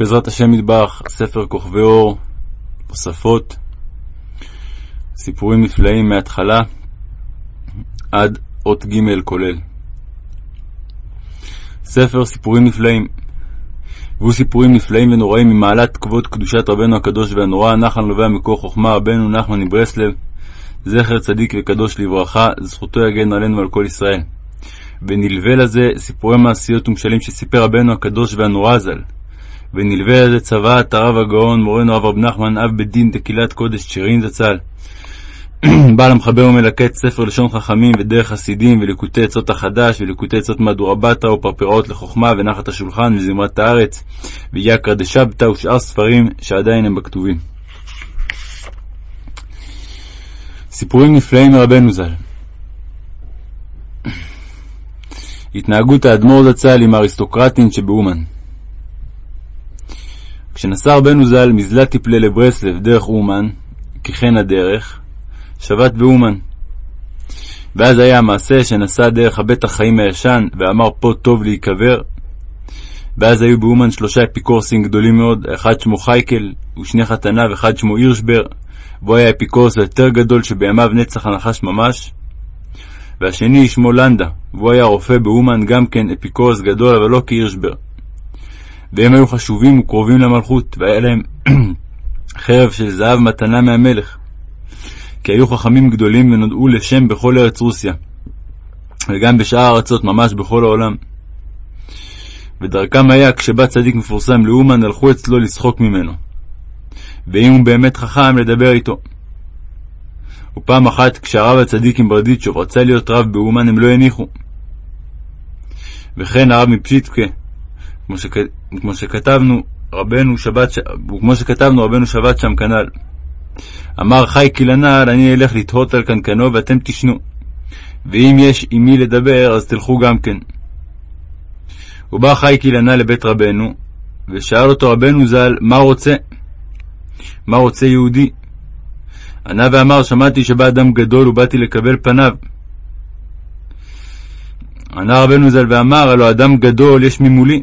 בעזרת השם יתברך, ספר כוכבי אור, תוספות, סיפורים נפלאים מההתחלה עד אות ג' כולל. ספר סיפורים נפלאים והוא סיפורים נפלאים ונוראים ממעלת כבוד קדושת רבנו הקדוש והנורא, נחל נובע מכוח חוכמה רבנו נחמן מברסלב, זכר צדיק וקדוש לברכה, זכותו יגן עלינו ועל כל ישראל. ונלווה לזה סיפורי מעשיות ומשלים שסיפר רבנו הקדוש והנורא ז"ל. ונלווה לזה צוואת הרב הגאון מורנו הרב רב נחמן אב בדין דקהילת קודש שירין זצ"ל. בעל המחבר ומלקט ספר לשון חכמים ודרך חסידים וליקוטי עצות החדש וליקוטי עצות מהדורה בתרא ופרפראות לחוכמה ונחת השולחן וזמרת הארץ ויקרא דשבתא ושאר ספרים שעדיין הם בכתובים. סיפורים נפלאים מרבנו ז"ל התנהגות האדמו"ר זצ"ל עם האריסטוקרטים שבאומן כשנסע רבנו ז"ל מזלת טיפלה לברסלב דרך אומן, ככן הדרך, שבת באומן. ואז היה המעשה שנסע דרך הבית החיים הישן, ואמר פה טוב להיקבר. ואז היו באומן שלושה אפיקורסים גדולים מאוד, אחד שמו חייקל, ושני חתניו, אחד שמו הירשבר, והוא היה האפיקורס היותר גדול שבימיו נצח הנחש ממש. והשני שמו לנדה, והוא היה רופא באומן, גם כן אפיקורס גדול, אבל לא כהירשבר. והם היו חשובים וקרובים למלכות, והיה להם חרב של זהב מתנה מהמלך. כי היו חכמים גדולים ונודעו לשם בכל ארץ רוסיה, וגם בשאר הארצות, ממש בכל העולם. ודרכם היה, כשבא צדיק מפורסם לאומן, הלכו אצלו לשחוק ממנו. ואם הוא באמת חכם, לדבר איתו. ופעם אחת, כשהרב הצדיק עם ברדיצ'וב רצה להיות רב באומן, הם לא הניחו. וכן הרב מפשיטקה, כמו, שכ... כמו שכתבנו רבנו שבת, כמו שכתבנו רבנו שבת שם כנ"ל. אמר חי כלנעל, אני אלך לתהות על קנקנו ואתם תשנו. ואם יש עם מי לדבר, אז תלכו גם כן. ובא חי כלנעל לבית רבנו, ושאל אותו רבנו ז"ל, מה רוצה? מה רוצה יהודי? ענה ואמר, שמעתי שבא אדם גדול ובאתי לקבל פניו. ענה רבנו ז"ל ואמר, הלא אדם גדול יש ממולי.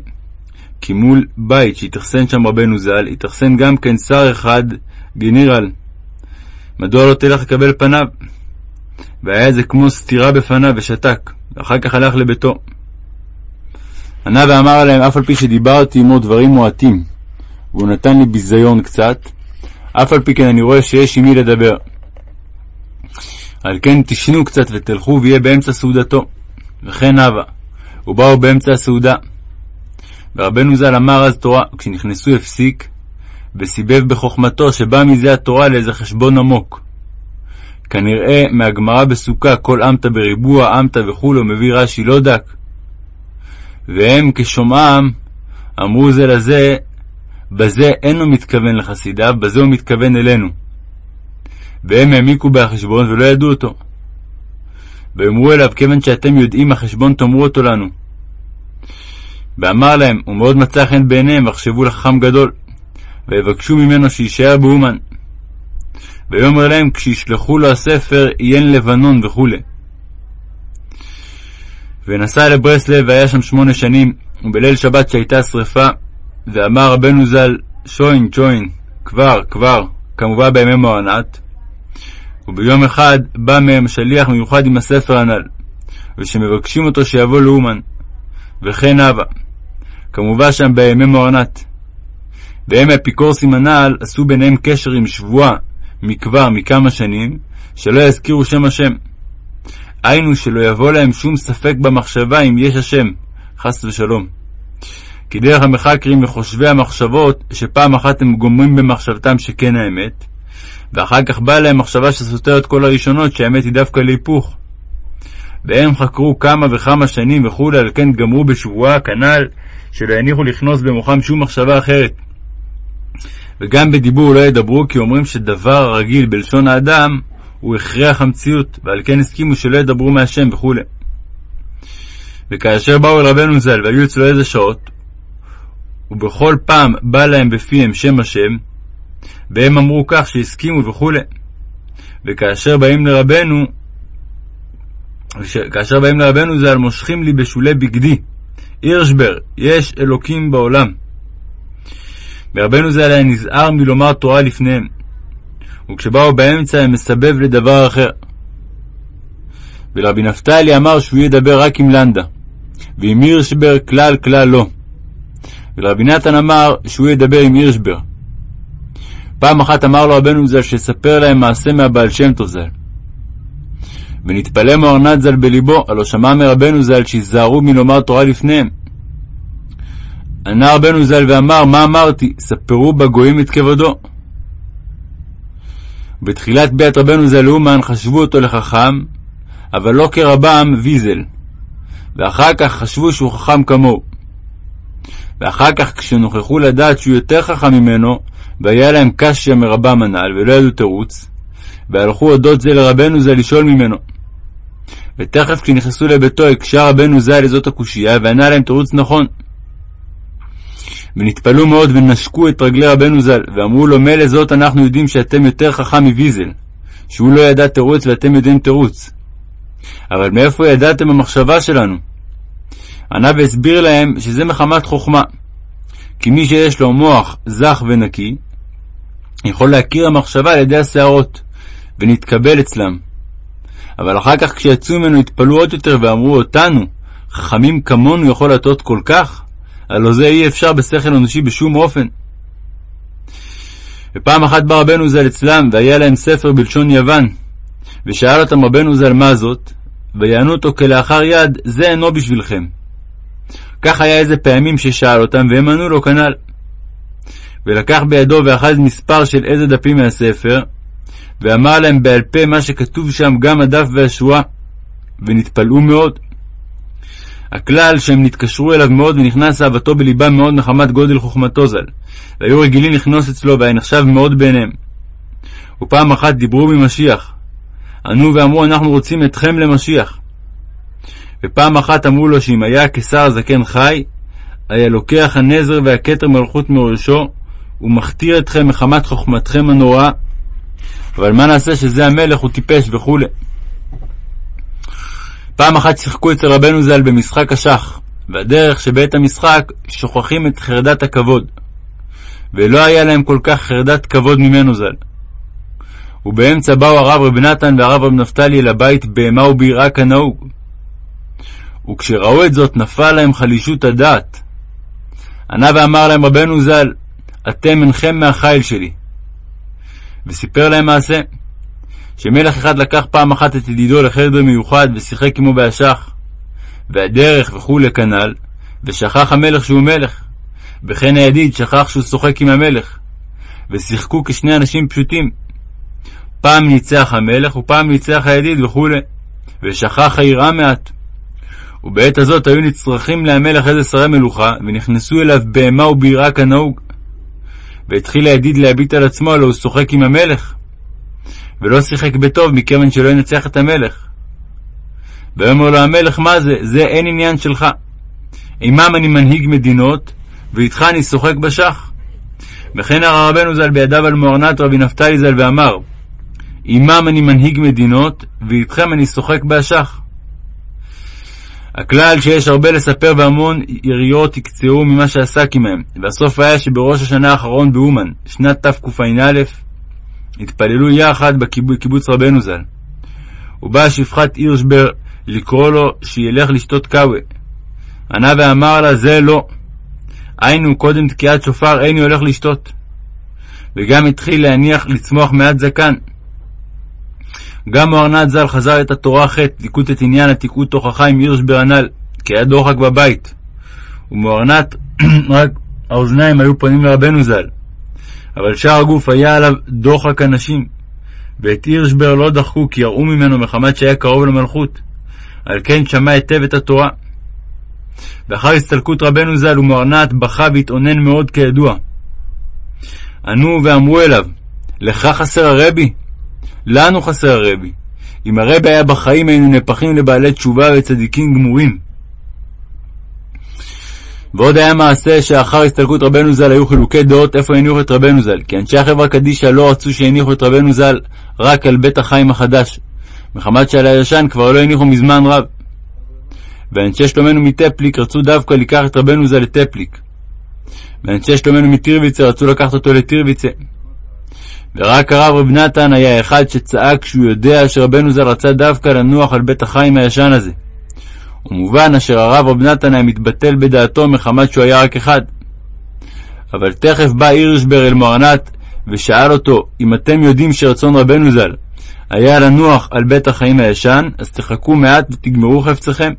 כי מול בית שהתאכסן שם רבנו ז"ל, התאכסן גם כן שר אחד, גנירל. מדוע לא תלך לקבל פניו? והיה זה כמו סתירה בפניו, ושתק, ואחר כך הלך לביתו. ענה ואמר להם, אף על פי שדיברתי עמו דברים מועטים, והוא נתן לי ביזיון קצת, אף על פי כן אני רואה שיש עם מי לדבר. על כן תשנו קצת ותלכו ויהיה באמצע סעודתו. וכן הווה. ובאו באמצע הסעודה. ורבנו ז"ל אמר אז תורה, כשנכנסו הפסיק, וסיבב בחוכמתו שבא מזה התורה לאיזה חשבון עמוק. כנראה מהגמרא בסוכה כל אמתא בריבוע, אמתא וכולו, מביא רש"י לא דק. והם כשומעם אמרו זה לזה, בזה אינו מתכוון לחסידיו, בזה הוא מתכוון אלינו. והם העמיקו בהחשבון ולא ידעו אותו. ואמרו אליו, כיוון שאתם יודעים החשבון תאמרו אותו לנו. ואמר להם, הוא מאוד מצא חן בעיניהם, ויחשבו לחכם גדול, ויבקשו ממנו שיישאר באומן. ויאמר להם, כשישלחו לו הספר, עיין לבנון וכו'. ונסע לברסלב, והיה שם שמונה שנים, ובליל שבת שהייתה שרפה, ואמר רבנו ז"ל, שוין, שוין, כבר, כבר, כמובן בימי מוענת. וביום אחד בא מהם שליח מיוחד עם הספר הנ"ל, ושמבקשים אותו שיבוא לאומן. וכן הווה. כמובן שם בימי מוארנת. והם האפיקורסים הנ"ל עשו ביניהם קשר עם שבועה מכבר מכמה שנים, שלא יזכירו שם השם. היינו שלא יבוא להם שום ספק במחשבה אם יש השם, חס ושלום. כי דרך המחקרים וחושבי המחשבות, שפעם אחת הם גומרים במחשבתם שכן האמת, ואחר כך באה להם מחשבה שסותרת כל הראשונות, שהאמת היא דווקא להיפוך. והם חקרו כמה וכמה שנים וכולי, על כן גמרו בשבועה כנ"ל, שלא יניחו לכנוס במוחם שום מחשבה אחרת. וגם בדיבור לא ידברו, כי אומרים שדבר רגיל בלשון האדם הוא הכרח המציאות, ועל כן הסכימו שלא ידברו מהשם וכו'. וכאשר באו אל רבנו ז"ל והיו אצלו איזה שעות, ובכל פעם בא להם בפיהם שם השם, והם אמרו כך שהסכימו וכו'. וכאשר באים לרבנו, כאשר באים לרבנו ז"ל מושכים לי בשולי בגדי, הירשבר, יש אלוקים בעולם. ורבנו ז"ל היה נזהר מלומר תורה לפניהם, וכשבאו באמצע היה מסבב לדבר אחר. ולרבי נפתלי אמר שהוא ידבר רק עם לנדה, ועם הירשבר כלל כלל לא. ולרבי נתן אמר שהוא ידבר עם הירשבר. פעם אחת אמר לו רבנו ז"ל שיספר להם מעשה מהבעל שם טוב ז"ל. ונתפלא מאורנת ז"ל בליבו, הלא שמע מרבנו ז"ל שיזהרו מלומר תורה לפניהם. ענה רבנו ז"ל ואמר, מה אמרתי? ספרו בגויים את כבודו. בתחילת ביאת רבנו ז"ל אומן חשבו אותו לחכם, אבל לא כרבם ויזל, ואחר כך חשבו שהוא חכם כמוהו. ואחר כך כשנוכחו לדעת שהוא יותר חכם ממנו, והיה להם קשיא מרבם הנ"ל, ולא ידעו תירוץ, והלכו אודות זה לרבנו ז"ל לשאול ממנו. ותכף כשנכנסו לביתו הקשה רבנו ז"ל לזאת הקושייה, וענה להם תירוץ נכון. ונתפלאו מאוד ונשקו את רגלי רבנו ז"ל, ואמרו לו, מילא זאת אנחנו יודעים שאתם יותר חכם מוויזל, שהוא לא ידע תירוץ ואתם יודעים תירוץ. אבל מאיפה ידעתם המחשבה שלנו? ענה והסביר להם שזה מחמת חוכמה. כי מי שיש לו מוח זך ונקי, יכול להכיר המחשבה על ידי השערות, ונתקבל אצלם. אבל אחר כך כשיצאו ממנו התפלאו עוד יותר ואמרו אותנו, חכמים כמונו יכול להטעות כל כך? הלא זה אי אפשר בשכל אנושי בשום אופן. ופעם אחת בא רבנו ז"ל אצלם, והיה להם ספר בלשון יוון, ושאל אותם רבנו ז"ל מה זאת, ויענו אותו כלאחר יד, זה אינו בשבילכם. כך היה איזה פעמים ששאל אותם, והם ענו לו כנ"ל. ולקח בידו ואחז מספר של איזה דפים מהספר, ואמר להם בעל פה מה שכתוב שם גם הדף והשורה, ונתפלאו מאוד. הכלל שהם נתקשרו אליו מאוד ונכנס אהבתו בליבם מאוד מחמת גודל חוכמתו ז"ל, והיו רגילים לכנוס אצלו והיה נחשב מאוד בעיניהם. ופעם אחת דיברו ממשיח, ענו ואמרו אנחנו רוצים אתכם למשיח. ופעם אחת אמרו לו שאם היה הקיסר הזקן חי, היה לוקח הנזר והכתר מלכות מראשו, ומכתיר אתכם מחמת חוכמתכם הנוראה. אבל מה נעשה שזה המלך, הוא טיפש וכו'. פעם אחת שיחקו אצל רבנו ז"ל במשחק השח, והדרך שבעת המשחק שוכחים את חרדת הכבוד. ולא היה להם כל כך חרדת כבוד ממנו ז"ל. ובאמצע באו הרב רב נתן והרב רב נפתלי אל הבית בהמה וביראה כנהוג. וכשראו את זאת נפל להם חלישות הדעת. ענה ואמר להם רבנו ז"ל, אתם אינכם מהחיל שלי. וסיפר להם מעשה, שמלך אחד לקח פעם אחת את ידידו לחדר מיוחד ושיחק עמו באשח, והדרך וכולי כנ"ל, ושכח המלך שהוא מלך, וכן הידיד שכח שהוא שוחק עם המלך, ושיחקו כשני אנשים פשוטים. פעם ניצח המלך ופעם ניצח הידיד וכו', ושכח היראה מעט. ובעת הזאת היו נצרכים להמלך איזה שרי מלוכה, ונכנסו אליו בהמה וביראה כנהוג. והתחיל הידיד להביט על עצמו, הלא הוא שוחק עם המלך, ולא שיחק בטוב, מכיוון שלא ינצח את המלך. ויאמר לו המלך, מה זה? זה אין עניין שלך. עמם אני מנהיג מדינות, ואיתך אני שוחק בשח. וכן הרע רבנו ז"ל בידיו על מוארנת רבי נפתלי ז"ל ואמר, עמם אני מנהיג מדינות, ואיתכם אני שוחק באשח. הכלל שיש הרבה לספר והמון יריות יקצרו ממה שעסק עמהם, והסוף היה שבראש השנה האחרון באומן, שנת תקע"א, התפללו יחד בקיבוץ רבנו ז"ל. ובא שפחת הירשבר לקרוא לו שילך לשתות קאווה. ענה ואמר לה זה לא. היינו קודם תקיעת שופר איני הולך לשתות. וגם התחיל להניח לצמוח מעט זקן. גם מוארנת ז"ל חזר את התורה ח' ליקוט את עניין התיקות תוכחה עם הירשבר הנ"ל, כי היה דוחק בבית. ומוארנת רק האוזניים היו פונים לרבנו ז"ל. אבל שאר הגוף היה עליו דוחק אנשים, ואת הירשבר לא דחקו כי יראו ממנו מחמת שהיה קרוב למלכות, על כן שמע היטב את התורה. ואחר הסתלקות רבנו ז"ל ומוארנת בכה והתאונן מאוד כידוע. ענו ואמרו אליו, לך חסר הרבי? לנו חסר הרבי. אם הרבי היה בחיים היינו נהפכים לבעלי תשובה וצדיקים גמורים. ועוד היה מעשה שאחר הסתלקות רבנו ז"ל היו חילוקי דעות איפה הניחו את רבנו ז"ל, כי אנשי החברה קדישא לא רצו שהניחו את רבנו ז"ל רק על בית החיים החדש, מחמת שעל הישן כבר לא הניחו מזמן רב. ואנשי שלומנו מטפליק רצו דווקא לקח את רבנו ז"ל לטפליק. ואנשי שלומנו מטירביצה רצו לקחת אותו לטירביצה. ורק הרב רב נתן היה אחד שצעק שהוא יודע שרבנו ז"ל רצה דווקא לנוח על בית החיים הישן הזה. ומובן אשר הרב רב נתן היה מתבטל בדעתו מחמת שהוא היה רק אחד. אבל תכף בא הירשבר אל מוארנת ושאל אותו, אם אתם יודעים שרצון רבנו ז"ל היה לנוח על בית החיים הישן, אז תחכו מעט ותגמרו חפציכם.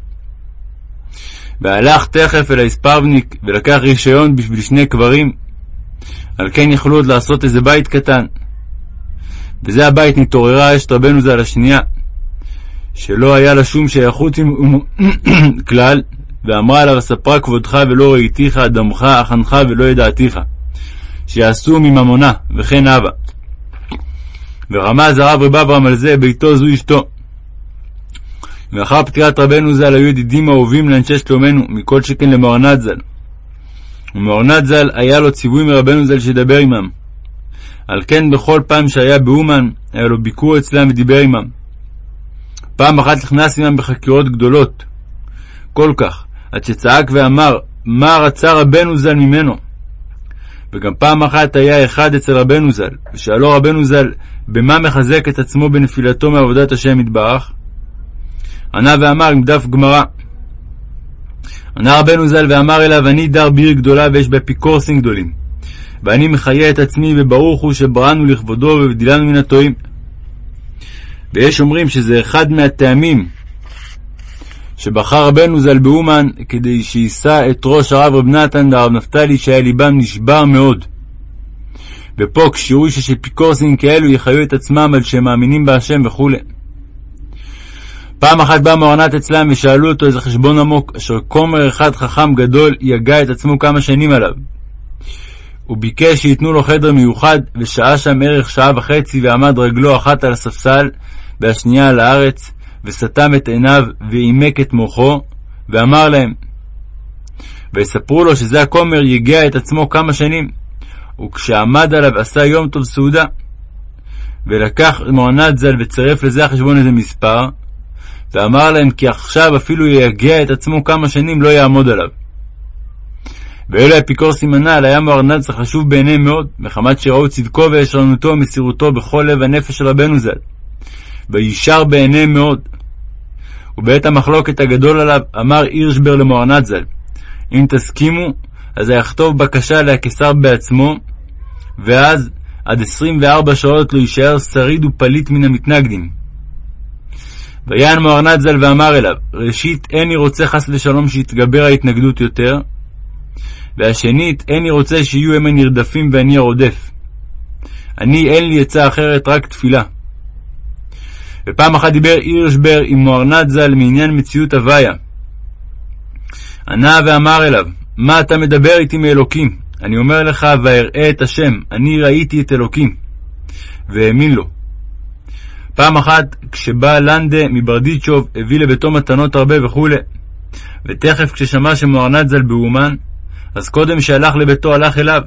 והלך תכף אל האספרבניק ולקח רישיון בשביל שני קברים, על כן יכלו עוד לעשות איזה בית קטן. וזה הבית נתעוררה אשת רבנו ז"ל השנייה, שלא היה לה שום שייכות עם כלל, ואמרה עליו אספרה כבודך ולא ראיתיך, דמך, הכנך ולא ידעתיך, שיעשו מממונה, וכן הווה. ורמז הרב רב אברהם על זה, ביתו זו אשתו. ואחר פטירת רבנו ז"ל היו ידידים אהובים לאנשי שלומנו, מכל שכן למוארנת ז"ל. ומוארנת ז"ל היה לו ציווי מרבנו ז"ל שידבר עמם. על כן בכל פעם שהיה באומן, היה לו ביקור אצלם ודיבר עמם. פעם אחת נכנס עמם בחקירות גדולות, כל כך, עד שצעק ואמר, מה רצה רבנו ז"ל ממנו? וגם פעם אחת היה אחד אצל רבנו ז"ל, ושאלו רבנו ז"ל, במה מחזק את עצמו בנפילתו מעבודת השם יתברך? ענה ואמר עם דף גמרא. ענה רבנו ז"ל ואמר אליו, אני דר בעיר גדולה ויש בה אפיקורסים גדולים. ואני מחיה את עצמי, וברוך הוא שבראנו לכבודו ובדילנו מן הטועים. ויש אומרים שזה אחד מהטעמים שבחר רבנו ז"ל באומן כדי שיישא את ראש הרב רב נתן והרב נפתלי שהיה ליבם נשבר מאוד. ופה כשירו ששפיקורסים כאלו יחיו את עצמם על שהם מאמינים בהשם וכו'. פעם אחת בא מוארנת אצלם ושאלו אותו איזה חשבון עמוק, אשר כומר אחד חכם גדול יגע את עצמו כמה שנים עליו. הוא ביקש שייתנו לו חדר מיוחד, ושהה שם ערך שעה וחצי, ועמד רגלו אחת על הספסל, והשנייה על הארץ, וסתם את עיניו, ועימק את מוחו, ואמר להם, ויספרו לו שזה הכומר יגע את עצמו כמה שנים, וכשעמד עליו עשה יום טוב סעודה. ולקח מוענת ז"ל וצירף לזה החשבון איזה מספר, ואמר להם כי עכשיו אפילו יגע את עצמו כמה שנים לא יעמוד עליו. ואלו האפיקורסים הנ"ל היה מוארנץ חשוב בעיניהם מאוד, מחמת שראו צדקו וישרנותו ומסירותו בכל לב הנפש של רבנו ז"ל. וישר בעיניהם מאוד. ובעת המחלוקת הגדול עליו אמר הירשבר למוארנת ז"ל, אם תסכימו, אז יכתוב בקשה להקיסר בעצמו, ואז עד עשרים וארבע שעות לא יישאר שריד ופליט מן המתנגדים. ויען מוארנת ז"ל ואמר אליו, ראשית, איני רוצה חס ושלום שיתגבר ההתנגדות יותר, והשנית, איני רוצה שיהיו הם הנרדפים ואני הרודף. אני, אין לי עצה אחרת, רק תפילה. ופעם אחת דיבר הירשבר עם מוארנת ז"ל מעניין מציאות הוויה. ענה ואמר אליו, מה אתה מדבר איתי מאלוקים? אני אומר לך, ואראה את השם, אני ראיתי את אלוקים. והאמין לו. פעם אחת, כשבא לנדה מברדיצ'וב, הביא לביתו מתנות הרבה וכו', ותכף כששמע שמוארנת ז"ל באומן, אז קודם שהלך לביתו הלך אליו.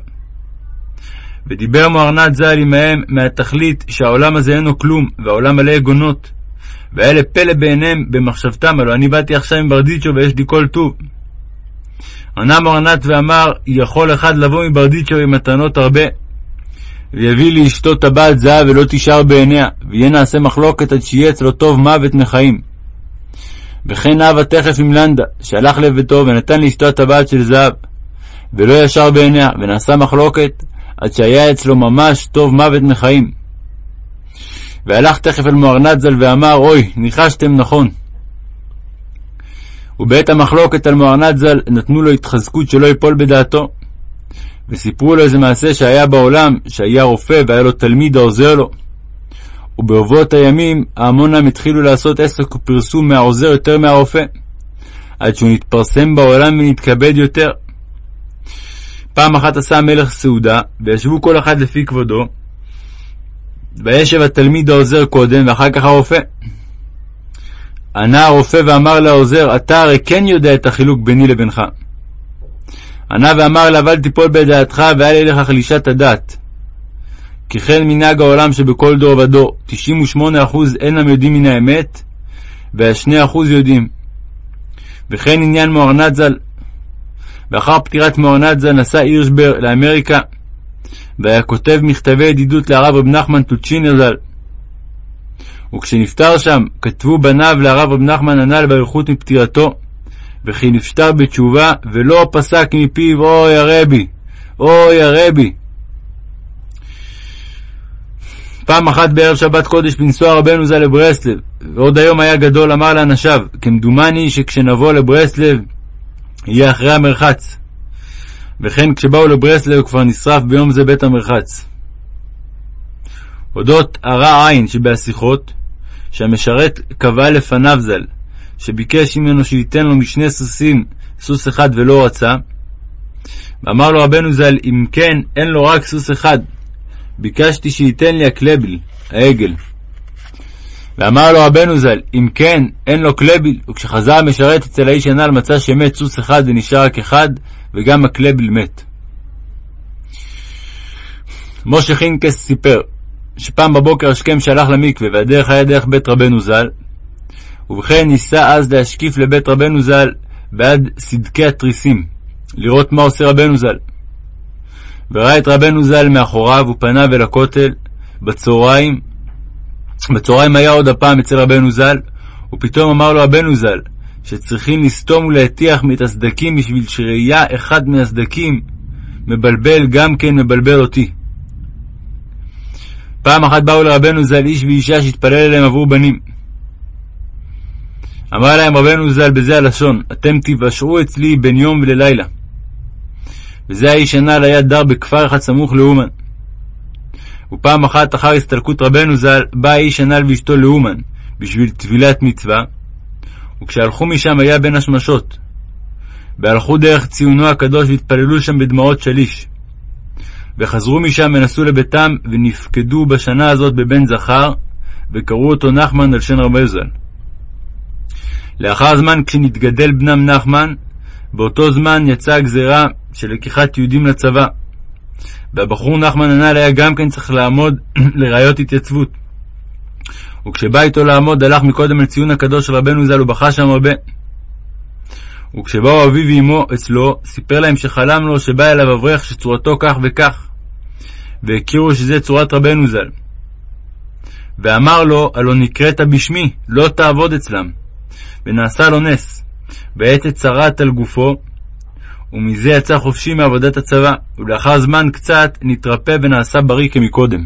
ודיבר מוארנת ז"ל עמהם מהתכלית שהעולם הזה אינו כלום, והעולם מלא יגונות. והיה לפלא בעיניהם במחשבתם, הלוא אני באתי עכשיו עם ברדיצ'ו ויש לי כל טוב. ענה מוארנת ואמר, יכול אחד לבוא מברדיצ'ו עם מתנות הרבה, ויביא לאשתו טבעת זהב ולא תשאר בעיניה, ויהיה נעשה מחלוקת עד שיהיה אצלו טוב מוות מחיים. וכן אהבה תכף עם לנדה, שהלך לביתו ונתן לאשתו הטבעת של זהב, ולא ישר בעיניה, ונעשה מחלוקת, עד שהיה אצלו ממש טוב מוות מחיים. והלך תכף אל מוארנת ז"ל ואמר, אוי, ניחשתם נכון. ובעת המחלוקת על מוארנת ז"ל נתנו לו התחזקות שלא יפול בדעתו. וסיפרו לו איזה מעשה שהיה בעולם, שהיה רופא והיה לו תלמיד העוזר לו. וברבות הימים ההמונם התחילו לעשות עסק ופרסום מהעוזר יותר מהרופא, עד שהוא נתפרסם בעולם ונתכבד יותר. פעם אחת עשה המלך סעודה, וישבו כל אחד לפי כבודו, וישב התלמיד העוזר קודם, ואחר כך הרופא. ענה הרופא ואמר לעוזר, אתה הרי כן יודע את החילוק ביני לבינך. ענה ואמר אליו, אל תיפול בדעתך ואל ילך חלישת הדת. כי כן מנהג העולם שבכל דור ודור, 98% אינם יודעים מן האמת, וה-2% יודעים. וכן עניין מוארנת ז"ל. ואחר פטירת מעונת ז"ל נסע הירשבר לאמריקה, והיה כותב מכתבי ידידות לרב רב נחמן טוצ'ינר ז"ל. וכשנפטר שם, כתבו בניו לרב רב נחמן הנ"ל באריכות מפטירתו, וכי נפטר בתשובה, ולא פסק מפיו, אוי הרבי, אוי הרבי. פעם אחת בערב שבת קודש בנסוע רבנו ז"ל לברסלב, ועוד היום היה גדול, אמר לאנשיו, כמדומני שכשנבוא לברסלב, יהיה אחרי המרחץ. וכן כשבאו לברסלב כבר נשרף ביום זה בית המרחץ. אודות הרע עין שבהשיחות, שהמשרת קבע לפניו ז"ל, שביקש ממנו שייתן לו משני סוסים, סוס אחד ולא רצה, ואמר לו רבנו ז"ל, אם כן, אין לו רק סוס אחד, ביקשתי שייתן לי הקלביל, העגל. ואמר לו רבנו ז"ל, אם כן, אין לו קלביל, וכשחזר המשרת אצל האיש הנ"ל מצא שמת סוס אחד ונשאר רק אחד, וגם הקלביל מת. משה חינקס סיפר, שפעם בבוקר השכם שהלך למקווה, והדרך היה דרך בית רבנו ז"ל, ובכן ניסה אז להשקיף לבית רבנו ז"ל בעד סדקי התריסים, לראות מה עושה רבנו ז"ל. וראה את רבנו ז"ל מאחוריו, ופניו אל הכותל, בצהריים. בצהריים היה עוד הפעם אצל רבנו ז"ל, ופתאום אמר לו רבנו ז"ל, שצריכים לסתום ולהטיח את הסדקים בשביל שראייה אחד מן הסדקים מבלבל גם כן מבלבל אותי. פעם אחת באו לרבנו ז"ל איש ואישה שהתפלל אליהם עבור בנים. אמר להם רבנו ז"ל בזה הלשון, אתם תיוושעו אצלי בין יום וללילה. וזה האיש הנ"ל היה דר בכפר אחד סמוך לאומן. ופעם אחת אחר הסתלקות רבנו ז"ל, בא האיש הנ"ל ואשתו לאומן, בשביל טבילת מצווה, וכשהלכו משם היה בין השמשות. והלכו דרך ציונו הקדוש והתפללו שם בדמעות שליש. וחזרו משם ונסעו לביתם, ונפקדו בשנה הזאת בבן זכר, וקראו אותו נחמן על שם רבי ז"ל. לאחר זמן כשנתגדל בנם נחמן, באותו זמן יצאה הגזירה של לקיחת יהודים לצבא. והבחור נחמן הנ"ל היה גם כן צריך לעמוד לראיות התייצבות. וכשבא איתו לעמוד, הלך מקודם אל ציון הקדוש רבנו ז"ל ובכה שם הרבה. וכשבאו אביו ואמו אצלו, סיפר להם שחלם לו שבא אליו אברך שצורתו כך וכך, והכירו שזה צורת רבנו ז"ל. ואמר לו, הלא נקראת בשמי, לא תעבוד אצלם. ונעשה לו נס, ועצת צרעת על גופו, ומזה יצא חופשי מעבודת הצבא, ולאחר זמן קצת נתרפא ונעשה בריא כמקודם.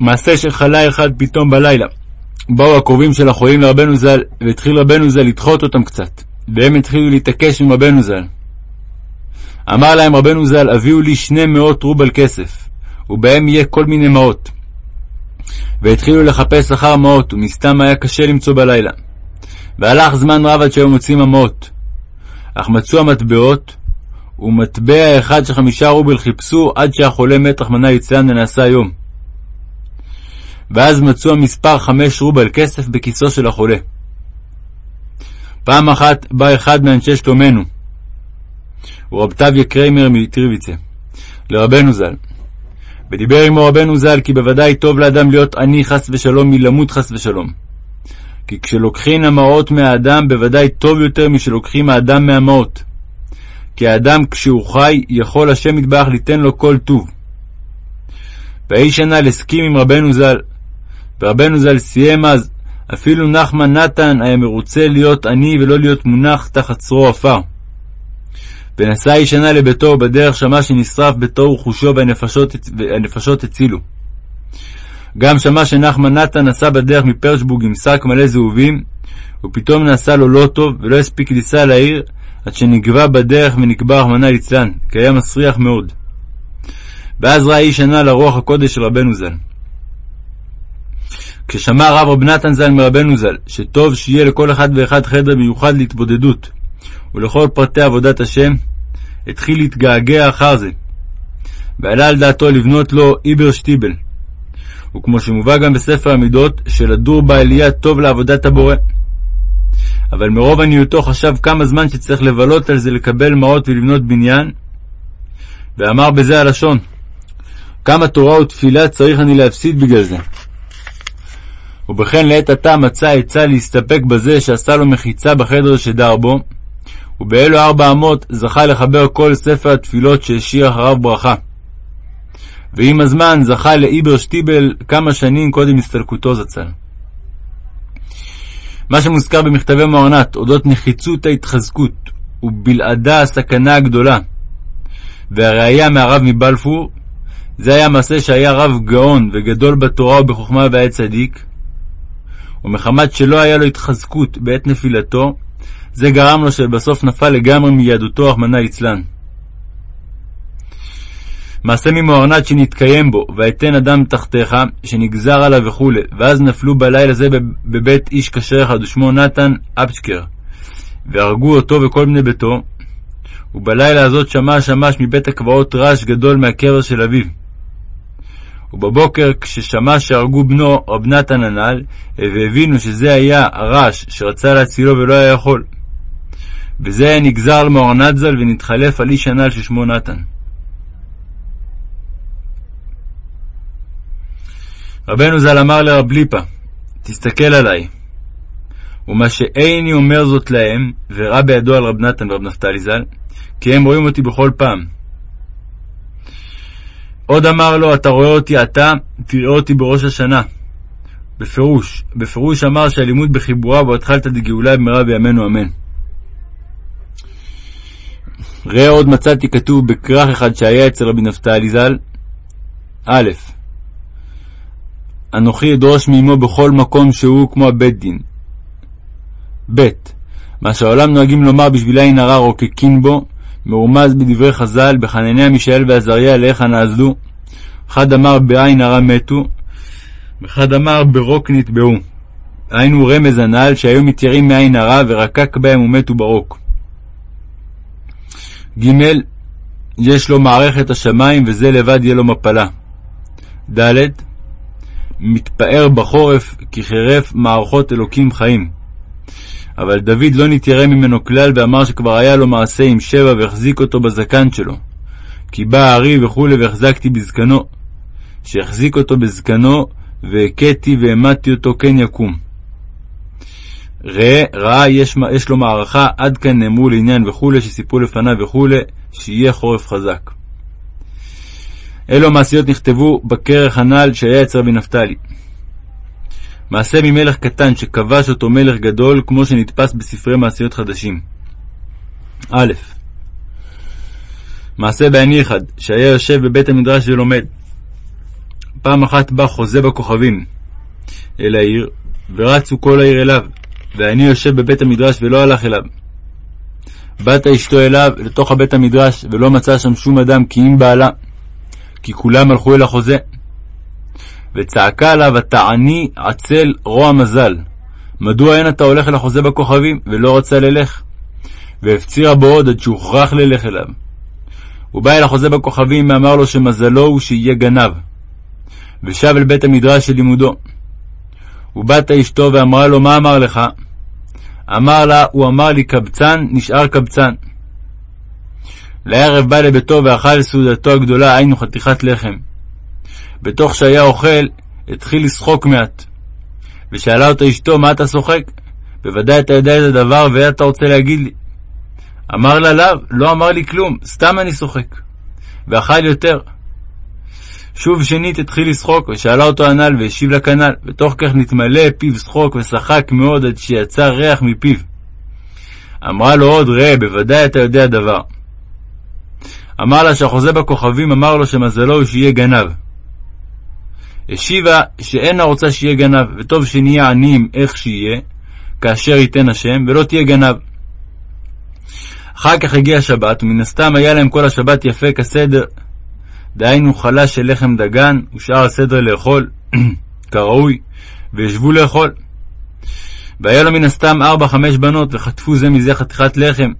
מעשה שחלה אחד פתאום בלילה. באו הקרובים של החולים לרבנו ז"ל, והתחיל רבנו ז"ל לדחות אותם קצת, והם התחילו להתעקש עם רבנו ז"ל. אמר להם רבנו ז"ל, הביאו לי שני מאות רובל כסף, ובהם יהיה כל מיני מעות. והתחילו לחפש אחר מעות, ומסתם היה קשה למצוא בלילה. והלך זמן רב עד שהיו מוצאים המעות. אך מצאו המטבעות, ומטבע אחד של חמישה רובל חיפשו עד שהחולה מת רחמנא ליצלן ונעשה היום. ואז מצאו המספר חמש רובל כסף בכיסו של החולה. פעם אחת בא אחד מאנשי שלומנו, הוא רב טביה קריימר מטריביצה, לרבנו ז"ל, ודיבר עמו רבנו ז"ל כי בוודאי טוב לאדם להיות עני חס ושלום מלמות חס ושלום. כי כשלוקחין המעות מהאדם בוודאי טוב יותר משלוקחים האדם מהמעות. כי האדם כשהוא חי יכול השם יתברך ליתן לו כל טוב. והאיש הנ"ל הסכים עם רבנו ז"ל, ורבנו ז"ל סיים אז, אפילו נחמן נתן היה מרוצה להיות עני ולא להיות מונח תחת צרור עפר. ונסע איש הנ"ל לביתו, ובדרך שמע שנשרף ביתו וחושו והנפשות, הצילו. גם שמע שנחמן נתן נסע בדרך מפרשבורג עם שק מלא זהובים, ופתאום נעשה לו לא טוב, ולא הספיק לנסוע לעיר, עד שנגבה בדרך ונקבע רחמנא ליצלן, כי היה מסריח מאוד. ואז ראה איש הנ"ל לרוח הקודש של רבנו ז"ל. כששמע הרב רב נתן ז"ל מרבנו ז"ל, שטוב שיהיה לכל אחד ואחד חדר מיוחד להתבודדות, ולכל פרטי עבודת השם, התחיל להתגעגע אחר זה. ועלה על דעתו לבנות לו איבר שטיבל. וכמו שמובא גם בספר המידות, שלדור בעלייה טוב לעבודת הבורא. אבל מרוב עניותו חשב כמה זמן שצריך לבלות על זה לקבל מעות ולבנות בניין, ואמר בזה הלשון, כמה תורה ותפילה צריך אני להפסיד בגלל זה. ובכן לעת עתה מצא עצה להסתפק בזה שעשה לו מחיצה בחדר שדר בו, ובאלו ארבע אמות זכה לחבר כל ספר התפילות שהשאיר אחריו ברכה. ועם הזמן זכה לאיבר שטיבל כמה שנים קודם הסתלקותו זצ"ל. מה שמוזכר במכתבי מוארנת אודות נחיצות ההתחזקות ובלעדה הסכנה הגדולה והראיה מהרב מבלפור זה היה מעשה שהיה רב גאון וגדול בתורה ובחוכמה והיה צדיק ומחמת שלא היה לו התחזקות בעת נפילתו זה גרם לו שבסוף נפל לגמרי מיהדותו, רחמנא ליצלן. מעשה ממוארנת שנתקיים בו, ואתן אדם תחתיך, שנגזר עליו וכו', ואז נפלו בלילה זה בבית איש כשר אחד, ושמו נתן אפשקר, והרגו אותו וכל בני ביתו, ובלילה הזאת שמע שמש מבית הקברות רעש גדול מהקבר של אביו. ובבוקר, כששמע שהרגו בנו, רב נתן הנ"ל, והבינו שזה היה הרעש שרצה להצילו ולא היה יכול. וזה נגזר למוארנת ז"ל ונתחלף על איש הנ"ל ששמו נתן. רבנו ז"ל אמר לרב ליפה, תסתכל עליי. ומה שאיני אומר זאת להם, ורע בידו על רב נתן ורב נפתלי ז"ל, כי הם רואים אותי בכל פעם. עוד אמר לו, אתה רואה אותי אתה, תראה אותי בראש השנה. בפירוש, בפירוש אמר שהלימוד בחיבורה בו התחלת דגאולה במהרה בימינו אמן. ראה עוד מצאתי כתוב בכרך אחד שהיה אצל רבי נפתלי ז"ל, א', אנוכי אדרוש מעמו בכל מקום שהוא כמו הבית דין. ב. מה שהעולם נוהגים לומר בשביל עין הרע רוקקין בו, מרומז בדברי חז"ל, בחנניה מישאל ועזריה לאיך נעזלו. אחד אמר בעין הרע מתו, ואחד אמר ברוק נטבעו. היינו רמז הנ"ל שהיו מתיירים מעין הרע ורקק בהם ומתו ברוק. ג. יש לו מערכת השמיים וזה לבד יהיה לו מפלה. ד. מתפאר בחורף כי חירף מערכות אלוקים חיים. אבל דוד לא נתיירא ממנו כלל ואמר שכבר היה לו מעשה עם שבע והחזיק אותו בזקן שלו. כי בא הארי וכולי והחזקתי בזקנו. שהחזיק אותו בזקנו והכיתי והמדתי אותו כן יקום. ראה, ראה יש, יש לו מערכה, עד כאן נאמרו לעניין וכולי, שסיפרו לפניו וכולי, שיהיה חורף חזק. אלו המעשיות נכתבו בכרך הנ"ל שהיה אצל רבי נפתלי. מעשה ממלך קטן שכבש אותו מלך גדול, כמו שנתפס בספרי מעשיות חדשים. א. מעשה בעני אחד, שהיה יושב בבית המדרש ולומד. פעם אחת בא חוזה בכוכבים אל העיר, ורצו כל העיר אליו, ואני יושב בבית המדרש ולא הלך אליו. באת אשתו אליו לתוך הבית המדרש, ולא מצא שם שום אדם כי אם בעלה, כי כולם הלכו אל החוזה. וצעקה עליו, אתה עני עצל רוע מזל. מדוע אין אתה הולך אל החוזה בכוכבים, ולא רצה ללך? והפצירה בו עוד עד שהוכרח ללך אליו. הוא בא אל החוזה בכוכבים ואמר לו שמזלו הוא שיהיה גנב. ושב אל בית המדרש של לימודו. ובאת אשתו ואמרה לו, מה אמר לך? אמר לה, הוא אמר לי קבצן, נשאר קבצן. לערב בא לביתו ואכל סעודתו הגדולה, היינו חתיכת לחם. בתוך שהיה אוכל, התחיל לשחוק מעט. ושאלה אותו אשתו, מה אתה שוחק? בוודאי אתה יודע איזה דבר ואתה רוצה להגיד לי. אמר לה לאו, לא אמר לי כלום, סתם אני שוחק. ואכל יותר. שוב שנית התחיל לשחוק, ושאלה אותו הנ"ל והשיב לה כנ"ל, ותוך כך נתמלא פיו שחוק ושחק מאוד עד שיצא ריח מפיו. אמרה לו עוד, ראה, בוודאי אתה יודע דבר. אמר לה שהחוזה בכוכבים אמר לו שמזלו הוא שיהיה גנב. השיבה שאינה רוצה שיהיה גנב, וטוב שנהיה עניים איך שיהיה, כאשר ייתן השם, ולא תהיה גנב. אחר כך הגיע שבת, ומן הסתם היה להם כל השבת יפה כסדר, דהיינו חלה של לחם דגן ושאר הסדר לאכול, כראוי, וישבו לאכול. והיה לו מן הסתם ארבע חמש בנות, וחטפו זה מזה חתיכת לחם,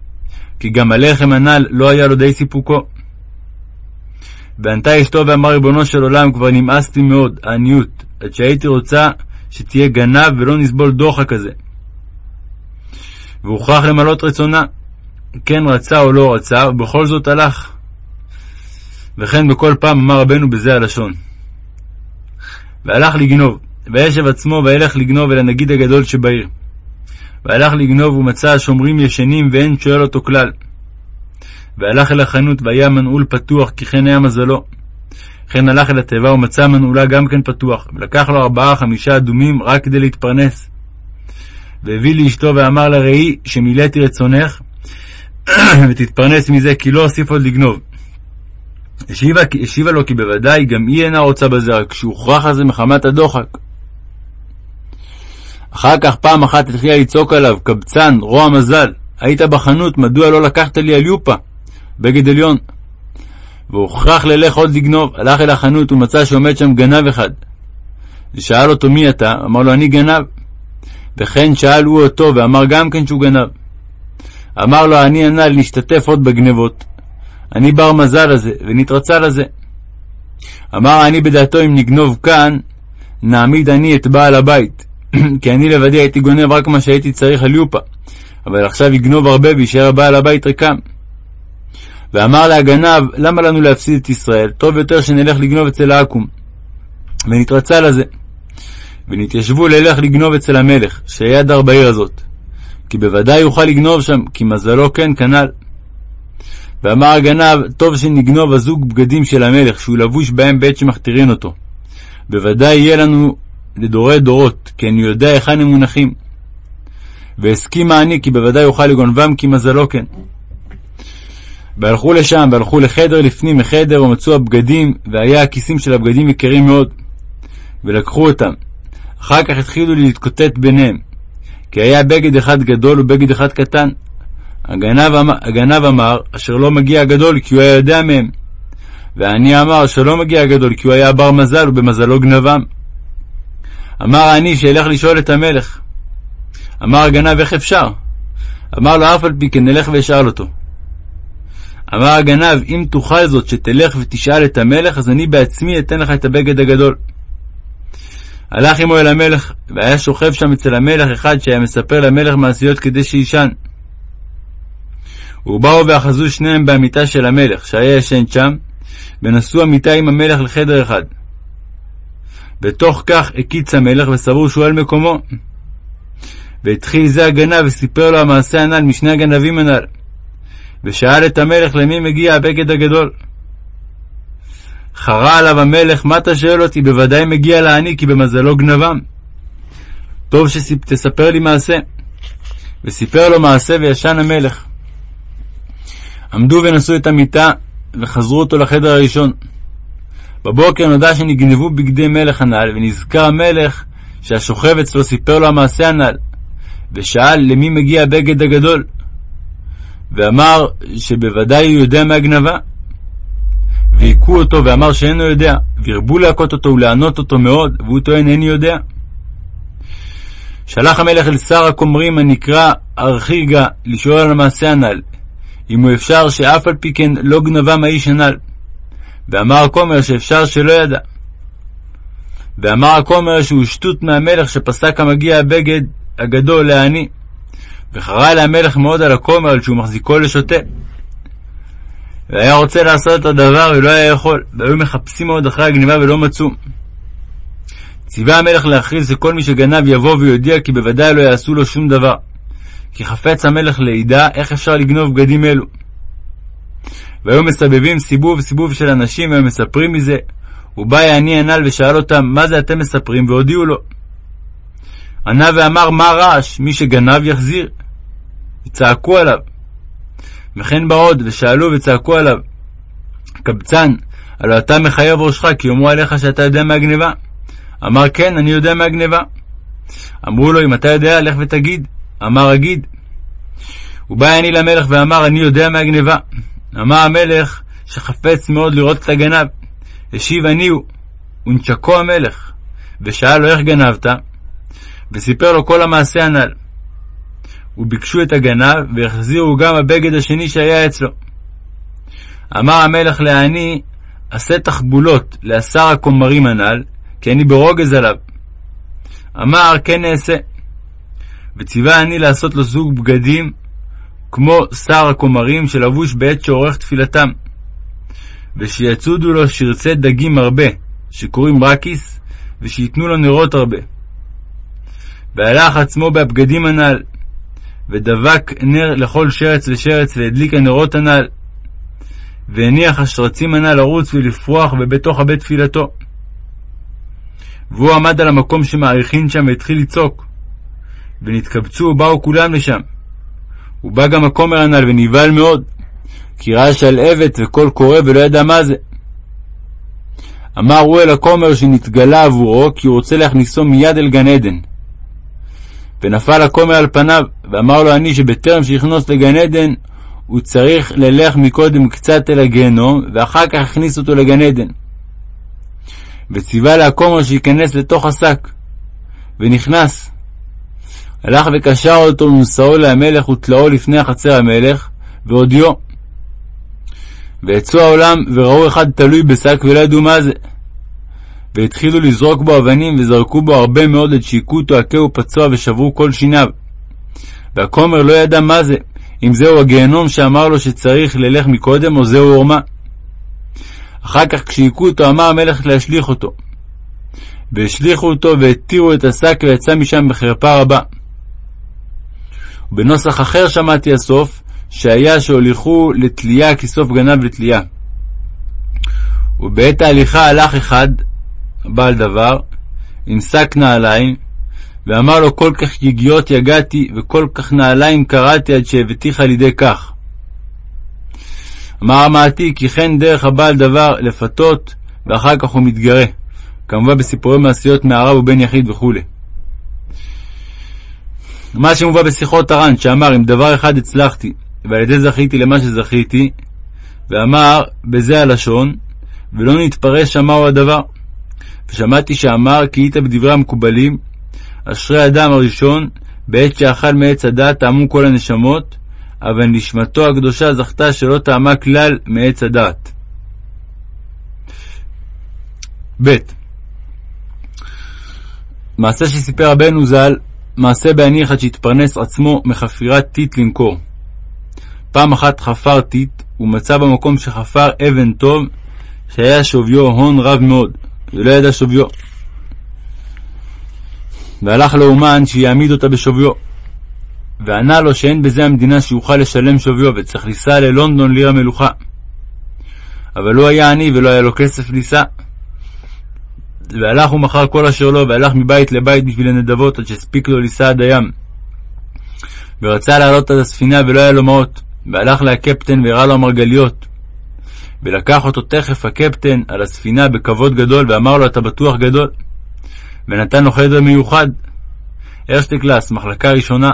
כי גם הלחם הנ"ל לא היה לו די סיפוקו. וענתה אשתו ואמר ריבונו של עולם, כבר נמאס לי מאוד, העניות, עד שהייתי רוצה שתהיה גנב ולא נסבול דוחה כזה. והוכרח למלות רצונה. כן רצה או לא רצה, ובכל זאת הלך. וכן בכל פעם אמר רבנו בזה הלשון. והלך לגנוב, וישב עצמו וילך לגנוב אל הנגיד הגדול שבעיר. והלך לגנוב ומצא השומרים ישנים ואין שואל אותו כלל. והלך אל החנות והיה מנעול פתוח כי כן היה מזלו. לכן הלך אל התיבה ומצא מנעולה גם כן פתוח, ולקח לו ארבעה חמישה אדומים רק כדי להתפרנס. והביא לאשתו ואמר לה ראי שמילאתי רצונך ותתפרנס מזה כי לא אוסיף עוד לגנוב. השיבה, השיבה לו כי בוודאי גם היא אינה רוצה בזה רק שהוכרח על זה מחמת הדוחק. אחר כך פעם אחת התחילה לצעוק עליו, קבצן, רוע מזל, היית בחנות, מדוע לא לקחת לי על יופה, בגד עליון? והוכרח ללך עוד לגנוב, הלך אל החנות ומצא שעומד שם גנב אחד. ושאל אותו מי אתה? אמר לו אני גנב. וכן שאל הוא אותו ואמר גם כן שהוא גנב. אמר לו אני הנ"ל נשתתף עוד בגנבות. אני בר מזל הזה ונתרצה לזה. אמר אני בדעתו אם נגנוב כאן, נעמיד אני את בעל הבית. כי אני לבדי הייתי גונב רק מה שהייתי צריך על יופה. אבל עכשיו יגנוב הרבה ויישאר בעל הבית ריקם. ואמר להגנב, למה לנו להפסיד את ישראל? טוב יותר שנלך לגנוב אצל העכו"ם. ונתרצה לזה. ונתיישבו ללך לגנוב אצל המלך, שהיה דר בעיר הזאת. כי בוודאי יוכל לגנוב שם, כי מזלו כן כנ"ל. ואמר הגנב, טוב שנגנוב הזוג בגדים של המלך, שהוא לבוש בהם בעת שמכתירין אותו. בוודאי יהיה לנו לדורי דורות, כי אני יודע היכן הם מונחים. והסכימה אני, כי בוודאי יוכל לגונבם, כי מזלו כן. והלכו לשם, והלכו לחדר לפנים מחדר, ומצאו הבגדים, והיה הכיסים של הבגדים יקרים מאוד. ולקחו אותם. אחר כך התחילו להתקוטט ביניהם. כי היה בגד אחד גדול ובגד אחד קטן. הגנב, הגנב אמר, אשר לא מגיע הגדול, כי הוא היה יודע מהם. והעני אמר, שלא מגיע הגדול, כי הוא היה בר מזל, ובמזלו גנבם. אמר העני, שילך לשאול את המלך. אמר הגנב, איך אפשר? אמר לו, אף על פי כן נלך ואשאל אותו. אמר הגנב, אם תוכל זאת שתלך ותשאל את המלך, אז אני בעצמי אתן לך את הבגד הגדול. הלך עמו אל המלך, והיה שוכב שם אצל המלך אחד שהיה מספר למלך מעשיות כדי שישן. ובאו ואחזו שניהם במיטה של המלך, שהיה ישן שם, ונשאו המיטה עם המלך לחדר אחד. בתוך כך הקיץ המלך וסבור שהוא על מקומו. והתחיל זה הגנב וסיפר לו המעשה הנ"ל משני הגנבים הנ"ל. ושאל את המלך למי מגיע הבגד הגדול. חרה עליו המלך, מה אתה שואל אותי? בוודאי מגיע לעני, כי במזלו גנבם. טוב שתספר לי מעשה. וסיפר לו מעשה וישן המלך. עמדו ונשאו את המיטה, וחזרו אותו לחדר הראשון. בבוקר נודע שנגנבו בגדי מלך הנ"ל, ונזכר המלך שהשוכב אצלו סיפר לו המעשה הנ"ל, ושאל למי מגיע הבגד הגדול. ואמר שבוודאי הוא יודע מהגנבה. והיכו אותו ואמר שאינו יודע, והרבו להכות אותו ולענות אותו מאוד, והוא טוען איני יודע. שלח המלך אל שר הכומרים הנקרא ארכיגה לשאול על המעשה הנ"ל, אם הוא אפשר שאף על פי כן לא גנבם האיש הנ"ל. ואמר הכומר שאפשר שלא ידע. ואמר הכומר שהוא שטות מהמלך שפסק המגיע הבגד הגדול לעני. וחרה אל המלך מאוד על הכומר על שהוא מחזיקו לשוטה. והיה רוצה לעשות את הדבר ולא היה יכול, והיו מחפשים מאוד אחרי הגניבה ולא מצאו. ציווה המלך להכריז שכל מי שגנב יבוא ויודיע כי בוודאי לא יעשו לו שום דבר. כי חפץ המלך לידע איך אפשר לגנוב בגדים אלו. והיו מסבבים סיבוב סיבוב של אנשים והיו מספרים מזה. הוא בא יעני הנ"ל ושאל אותם מה זה אתם מספרים והודיעו לו. ענה ואמר מה רעש מי שגנב יחזיר. וצעקו עליו. וכן בעוד ושאלו וצעקו עליו. קבצן, הלא אתה מחייב ראשך כי יאמרו עליך שאתה יודע מהגניבה. אמר כן אני יודע מהגניבה. אמרו לו אם אתה יודע לך ותגיד. אמר אגיד. ובא אני למלך ואמר אני יודע מהגניבה. אמר המלך שחפץ מאוד לראות את הגנב. השיב אני הוא. ונשקו המלך. ושאל לו איך גנבת? וסיפר לו כל המעשה הנ"ל. וביקשו את הגנב, והחזירו גם הבגד השני שהיה אצלו. אמר המלך לעני, עשה תחבולות לעשר הכומרים הנ"ל, כי אני ברוגז עליו. אמר, כן נעשה. וציווה אני לעשות לו זוג בגדים כמו שר הכומרים שלבוש בעת שעורך תפילתם, ושיצודו לו שרצי דגים הרבה, שקוראים רקיס, ושיתנו לו נרות הרבה. והלך עצמו בהבגדים הנ"ל, ודבק נר לכל שרץ ושרץ, והדליק הנרות הנ"ל, והניח השרצים הנ"ל לרוץ ולפרוח ובתוך הבית תפילתו. והוא עמד על המקום שמעריכין שם והתחיל לצעוק. ונתקבצו ובאו כולם לשם. ובא גם הכומר הנ"ל ונבהל מאוד, כי ראה שלהבת וקול קורא ולא ידע מה זה. אמר הוא אל הכומר שנתגלה עבורו, כי הוא רוצה להכניסו מיד אל גן עדן. ונפל הכומר על פניו, ואמר לו אני שבטרם שיכנוס לגן עדן, הוא צריך ללך מקודם קצת אל הגיהנום, ואחר כך הכניס אותו לגן עדן. וציווה להכומר שייכנס לתוך השק. ונכנס. הלך וקשר אותו ונשאו למלך ותלאו לפני החצר המלך, והודיעו. ויצאו העולם וראו אחד תלוי בשק ולא ידעו מה זה. והתחילו לזרוק בו אבנים וזרקו בו הרבה מאוד עד שהכו אותו הכהו פצוע ושברו כל שיניו. והכומר לא ידע מה זה, אם זהו הגיהנום שאמר לו שצריך ללך מקודם או זהו עורמה. אחר כך כשהכו אותו אמר המלך להשליך אותו. והשליכו אותו והתירו את השק ויצא משם בחרפה רבה. ובנוסח אחר שמעתי הסוף, שהיה שהוליכו לתלייה כסוף גנב לתלייה. ובעת ההליכה הלך אחד, בעל דבר, עם שק נעליים, ואמר לו כל כך יגיעות יגעתי, וכל כך נעליים קראתי עד שהבאתיך לידי כך. אמר המעתי כי כן דרך הבעל דבר לפתות, ואחר כך הוא מתגרה. כמובן בסיפורי מעשיות מהרב ובן יחיד וכו'. מה שמובא בשיחות הר"ן, שאמר אם דבר אחד הצלחתי, ועל ידי זכיתי למה שזכיתי, ואמר בזה הלשון, ולא נתפרש שמהו הדבר. ושמעתי שאמר כי היית בדברי המקובלים, אשרי אדם הראשון, בעת שאכל מעץ הדת טעמו כל הנשמות, אבל נשמתו הקדושה זכתה שלא טעמה כלל מעץ הדעת. ב. מעשה שסיפר רבנו ז"ל, מעשה בעני אחד שהתפרנס עצמו מחפירת טיט למכור. פעם אחת חפר טיט, ומצא במקום שחפר אבן טוב, שהיה שוויו הון רב מאוד, ולא ידע שוויו. והלך לאומן שיעמיד אותה בשוויו. וענה לו שאין בזה המדינה שיוכל לשלם שוויו, וצריך לנסוע ללונדון לעיר המלוכה. אבל הוא היה עני ולא היה לו כסף לנסוע. והלך ומכר כל אשר לו, והלך מבית לבית בשביל הנדבות, עד שהספיק לו לנסוע עד הים. ורצה לעלות עד הספינה ולא היה לו מעות, והלך להקפטן והראה לו המרגליות. ולקח אותו תכף הקפטן על הספינה בכבוד גדול, ואמר לו, אתה בטוח גדול. ונתן לו חדר מיוחד, ארשטי קלאס, מחלקה ראשונה.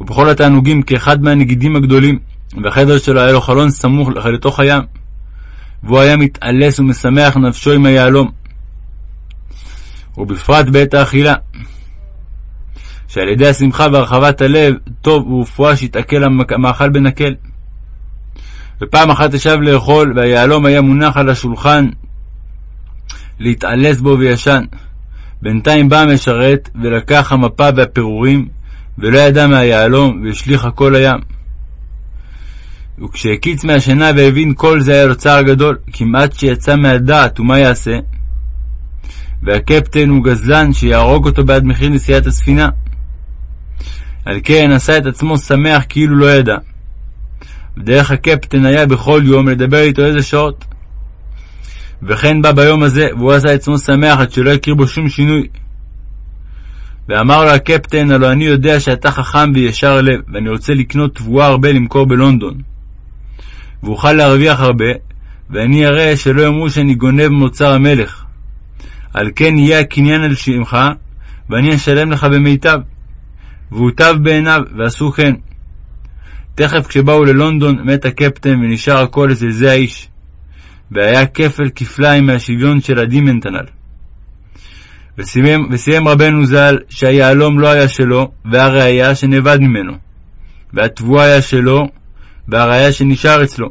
ובכל התענוגים כאחד מהנגידים הגדולים, והחדר שלו היה לו חלון סמוך לתוך הים. והוא היה מתעלס ומשמח נפשו עם היהלום. ובפרט בעת האכילה, שעל ידי השמחה והרחבת הלב, טוב ורפואה שיתעכל המאכל בנקל. ופעם אחת ישב לאכול, והיהלום היה מונח על השולחן להתעלס בו וישן. בינתיים בא המשרת, ולקח המפה והפירורים, ולא ידע מהיהלום, והשליך הכל לים. וכשהקיץ מהשינה והבין כל זה היה לו צער גדול, כמעט שיצא מהדעת, ומה יעשה? והקפטן הוא גזלן שיהרוג אותו בעד מחיר נסיעת הספינה. על כן עשה את עצמו שמח כאילו לא ידע. ודרך הקפטן היה בכל יום לדבר איתו איזה שעות. וכן בא ביום הזה, והוא עשה עצמו שמח עד שלא הכיר בו שום שינוי. ואמר לו הקפטן, הלא אני יודע שאתה חכם וישר לב, ואני רוצה לקנות תבואה הרבה למכור בלונדון. ואוכל להרוויח הרבה, ואני אראה שלא יאמרו שאני גונב מאוצר המלך. על כן יהיה הקניין על שמך, ואני אשלם לך במיטב. והוטב בעיניו, ועשו כן. תכף כשבאו ללונדון, מת הקפטן ונשאר הכל אצל זה האיש. והיה כפל כפליים מהשוויון של הדימנטנל. וסיים, וסיים רבנו ז"ל שהיהלום לא היה שלו, והראיה שנאבד ממנו. והתבואה היה שלו, והראיה שנשאר אצלו.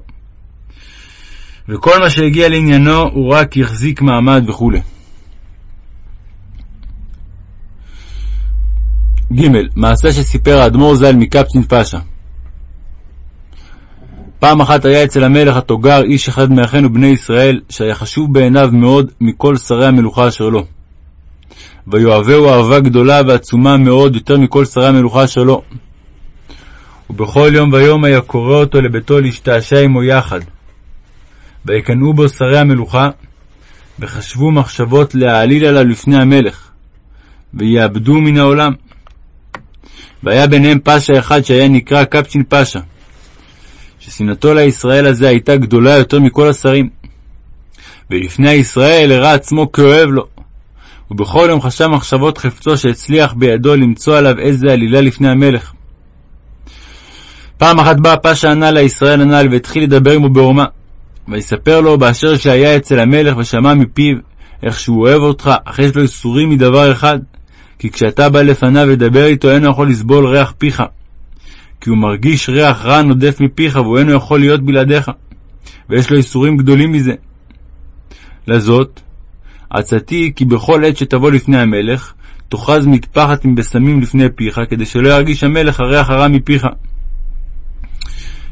וכל מה שהגיע לעניינו הוא רק החזיק מעמד וכו'. ג. מעשה שסיפר האדמו"ר ז"ל מקפטין פאשה פעם אחת היה אצל המלך התוגר איש אחד מאחינו בני ישראל, שהיה חשוב בעיניו מאוד מכל שרי המלוכה אשר לו. ויאהבהו אהבה גדולה ועצומה מאוד יותר מכל שרי המלוכה אשר לו. ובכל יום ויום היה קורא אותו לביתו להשתעשע עמו יחד. ויקנאו בו שרי המלוכה, וחשבו מחשבות להעליל עליו לפני המלך, ויאבדו מן העולם. והיה ביניהם פשע אחד שהיה נקרא קפצ'ין פשע, ששנאתו לישראל הזה הייתה גדולה יותר מכל השרים. ולפני ישראל הראה עצמו כאוהב לו, ובכל יום חשב מחשבות חפצו שהצליח בידו למצוא עליו איזה עלילה לפני המלך. פעם אחת בא הפשע הנ"ל לישראל הנ"ל והתחיל לדבר עמו בעורמה. ויספר לו באשר שהיה אצל המלך ושמע מפיו איך שהוא אוהב אותך, אך יש לו איסורים מדבר אחד, כי כשאתה בא לפניו לדבר איתו אינו יכול לסבול ריח פיך. כי הוא מרגיש ריח רע נודף מפיך והוא אינו יכול להיות בלעדיך, ויש לו איסורים גדולים מזה. לזאת, עצתי כי בכל עת שתבוא לפני המלך, תאחז מטפחת עם בשמים לפני פיך, כדי שלא ירגיש המלך הריח הרע מפיך.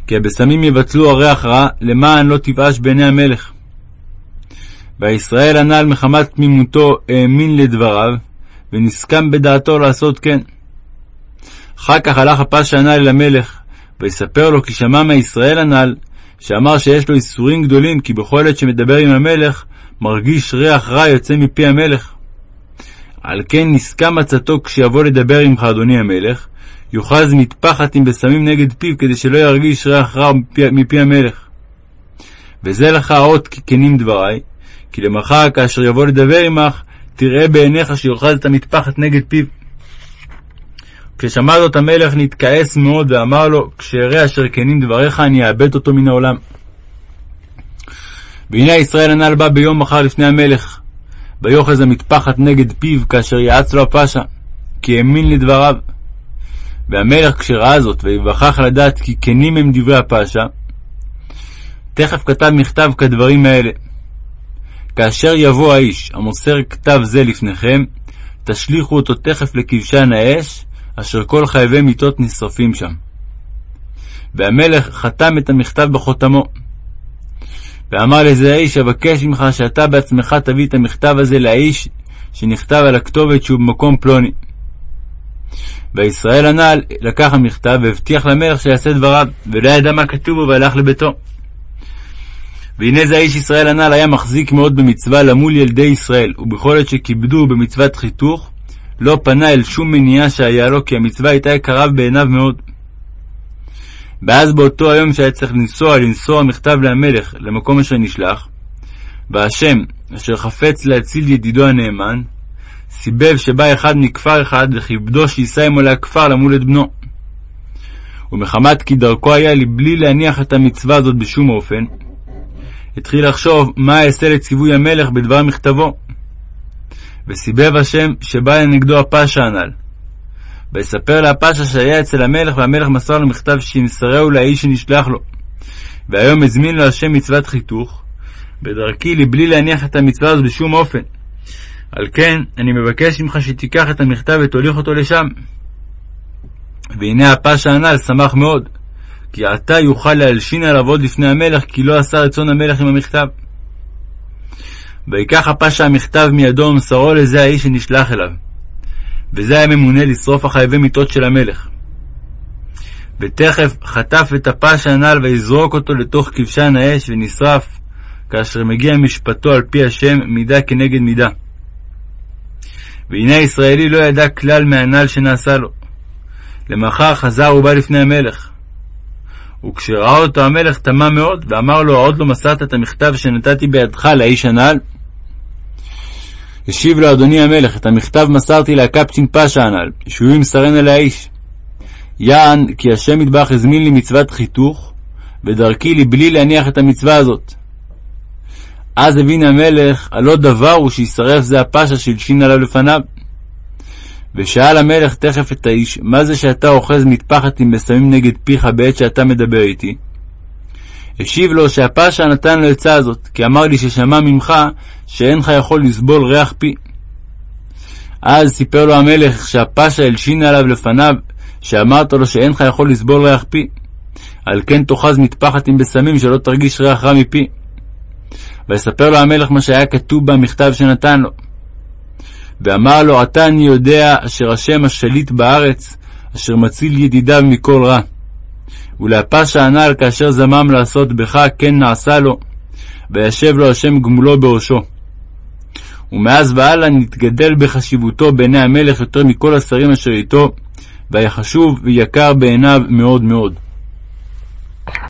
כי הבשמים יבטלו הריח רע, למען לא תבאש בעיני המלך. והישראל הנ"ל מחמת תמימותו האמין לדבריו, ונסכם בדעתו לעשות כן. אחר כך הלך הפשע הנ"ל אל המלך, ויספר לו כי שמע מהישראל הנ"ל, שאמר שיש לו איסורים גדולים, כי בכל עת שמדבר עם המלך, מרגיש ריח רע יוצא מפי המלך. על כן נסכם עצתו כשיבוא לדבר עמך, אדוני המלך, יאחז מטפחת עם בשמים נגד פיו, כדי שלא ירגיש ריח רע מפי, מפי המלך. וזה לך האות כי כנים דברי, כי למחר כאשר יבוא לדבר עמך, תראה בעיניך שיאחז את המטפחת נגד פיו. כששמע זאת המלך נתכעס מאוד ואמר לו, כשאראה אשר כנים דבריך אני אאבד אותו מן העולם. והנה ישראל הנ"ל בא ביום מחר לפני המלך, ויאחז המטפחת נגד פיו כאשר יעץ לו הפשע, כי האמין לדבריו. והמלך כשראה זאת, ויווכח לדעת כי כנים הם דברי הפשע, תכף כתב מכתב כדברים האלה: כאשר יבוא האיש המוסר כתב זה לפניכם, תשליכו אותו תכף לכבשן האש, אשר כל חייבי מיתות נשרפים שם. והמלך חתם את המכתב בחותמו. ואמר לזה האיש, אבקש ממך שאתה בעצמך תביא את המכתב הזה לאיש שנכתב על הכתובת שהוא במקום פלוני. וישראל הנ"ל לקח המכתב והבטיח למלך שיעשה דבריו, ולא ידע מה כתוב בו והלך לביתו. והנה זה האיש ישראל הנ"ל היה מחזיק מאוד במצווה למול ילדי ישראל, ובכל עת שכיבדו במצוות חיתוך, לא פנה אל שום מניעה שהיה לו, כי המצווה הייתה יקרה בעיניו מאוד. ואז באותו היום שהיה צריך לנסוע, לנסוע מכתב למלך, למקום אשר נשלח, והשם, אשר חפץ להציל ידידו הנאמן, סיבב שבא אחד מכפר אחד, וכיבדו שיישא עמו להכפר למול את בנו. ומחמת כי דרכו היה לבלי להניח את המצווה הזאת בשום אופן, התחיל לחשוב מה אעשה לציווי המלך בדבר מכתבו. וסיבב השם שבא לנגדו הפשע הנ"ל. ויספר להפשע שהיה אצל המלך, והמלך מסר לו מכתב שימסרהו לאיש שנשלח לו. והיום הזמין לו השם מצוות חיתוך, בדרכי לבלי להניח את המצווה הזאת בשום אופן. על כן, אני מבקש ממך שתיקח את המכתב ותוליך אותו לשם. והנה הפשע הנ"ל שמח מאוד, כי עתה יוכל להלשין עליו עוד לפני המלך, כי לא עשה רצון המלך עם המכתב. ויקח הפשע המכתב מידו ומסרו לזה האיש שנשלח אליו. וזה היה ממונה לשרוף החייבי מיתות של המלך. ותכף חטף את הפשע הנ"ל ויזרוק אותו לתוך כבשן האש ונשרף, כאשר מגיע משפטו על פי השם מידה כנגד מידה. והנה הישראלי לא ידע כלל מהנ"ל שנעשה לו. למחר חזר ובא לפני המלך. וכשראה אותו המלך תמה מאוד, ואמר לו, עוד לא מסרת את המכתב שנתתי בידך לאיש הנ"ל? השיב לו אדוני המלך, את המכתב מסרתי לקפצ'ין פשע הנ"ל, שהוא ימסרנה לאיש. יען, כי השם מטבח הזמין לי מצוות חיתוך, ודרכי לי בלי להניח את המצווה הזאת. אז הבין המלך, הלא דבר הוא שישרף זה הפשע שהלשין עליו לפניו. ושאל המלך תכף את האיש, מה זה שאתה אוחז מטפחת עם בשמים נגד פיך בעת שאתה מדבר איתי? השיב לו שהפשע נתן לו עצה הזאת, כי אמר לי ששמע ממך שאינך יכול לסבול ריח פי. אז סיפר לו המלך שהפשע הלשין עליו לפניו, שאמרת לו שאינך יכול לסבול ריח פי. על כן תאחז מטפחת עם בשמים שלא תרגיש ריח רע מפי. ויספר לו המלך מה שהיה כתוב במכתב שנתן לו. ואמר לו, עתה אני יודע אשר השם השליט בארץ, אשר מציל ידידיו מכל רע. ולהפשה הנ"ל כאשר זמם לעשות בך, כן נעשה לו, וישב לו השם גמולו בראשו. ומאז והלאה נתגדל בחשיבותו בעיני המלך יותר מכל השרים אשר איתו, והיה חשוב ויקר בעיניו מאוד מאוד.